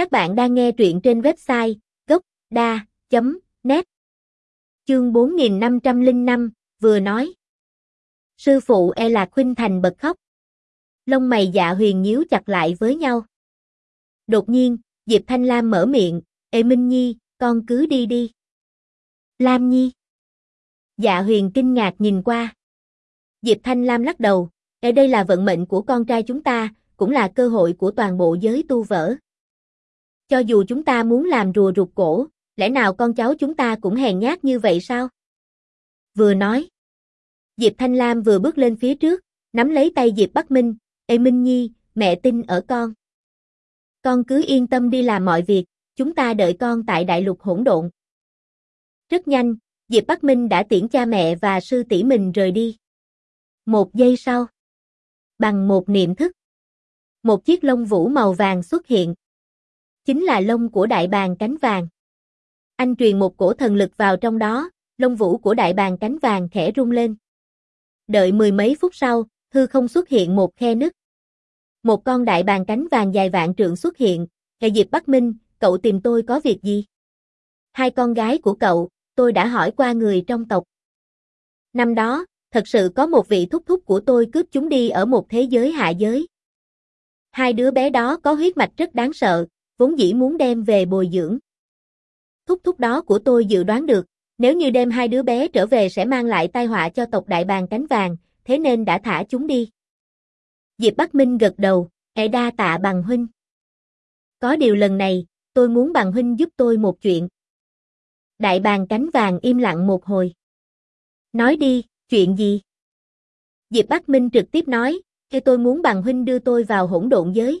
Các bạn đang nghe truyện trên website gocda.net Chương 4505, vừa nói. Sư phụ e là khuynh thành bật khóc. Lông mày dạ huyền nhíu chặt lại với nhau. Đột nhiên, Diệp Thanh Lam mở miệng, Ê Minh Nhi, con cứ đi đi. Lam Nhi. Dạ huyền kinh ngạc nhìn qua. Diệp Thanh Lam lắc đầu, Ê đây là vận mệnh của con trai chúng ta, cũng là cơ hội của toàn bộ giới tu vỡ. Cho dù chúng ta muốn làm rùa rụt cổ, lẽ nào con cháu chúng ta cũng hèn nhát như vậy sao? Vừa nói. Diệp Thanh Lam vừa bước lên phía trước, nắm lấy tay Diệp Bắc Minh, Ê Minh Nhi, mẹ tin ở con. Con cứ yên tâm đi làm mọi việc, chúng ta đợi con tại đại lục hỗn độn. Rất nhanh, Diệp Bắc Minh đã tiễn cha mẹ và sư tỷ mình rời đi. Một giây sau, bằng một niệm thức, một chiếc lông vũ màu vàng xuất hiện. Chính là lông của đại bàng cánh vàng. Anh truyền một cổ thần lực vào trong đó, lông vũ của đại bàng cánh vàng khẽ rung lên. Đợi mười mấy phút sau, hư không xuất hiện một khe nứt. Một con đại bàng cánh vàng dài vạn trượng xuất hiện, Hệ Diệp Bắc Minh, cậu tìm tôi có việc gì? Hai con gái của cậu, tôi đã hỏi qua người trong tộc. Năm đó, thật sự có một vị thúc thúc của tôi cướp chúng đi ở một thế giới hạ giới. Hai đứa bé đó có huyết mạch rất đáng sợ, vốn dĩ muốn đem về bồi dưỡng. Thúc thúc đó của tôi dự đoán được, nếu như đem hai đứa bé trở về sẽ mang lại tai họa cho tộc đại bàng cánh vàng, thế nên đã thả chúng đi. Diệp Bắc Minh gật đầu, e đa tạ bằng huynh. Có điều lần này, tôi muốn bằng huynh giúp tôi một chuyện. Đại bàng cánh vàng im lặng một hồi. Nói đi, chuyện gì? Diệp Bắc Minh trực tiếp nói, cho tôi muốn bằng huynh đưa tôi vào hỗn độn giới.